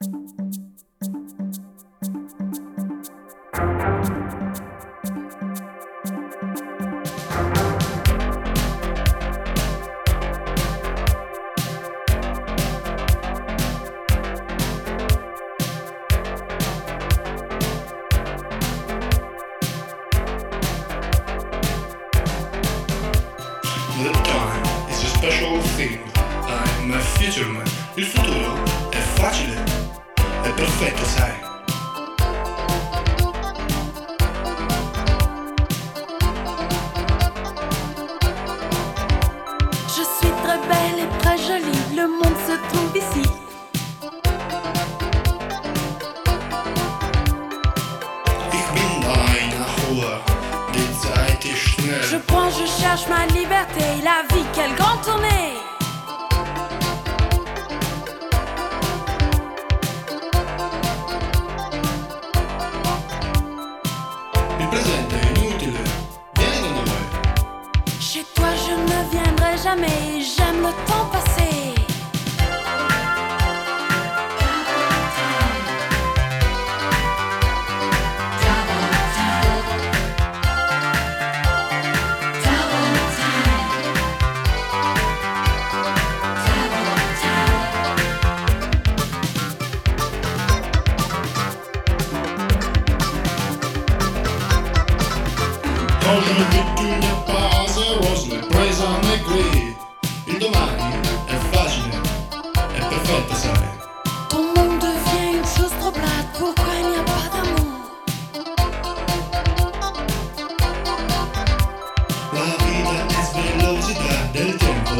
The time is a special thing. I'm a fisherman. Il futuro Je suis très belle et très jolie, le monde se trouve ici. Je prends, je cherche ma liberté, la vie, quelle grande tournée. Chez toi, je ne viendrai jamais, j'aime le temps Domani è facile, è perfetto sai Ton monde devient une chose pourquoi il n'y a pas d'amour La vita è velocità del tempo,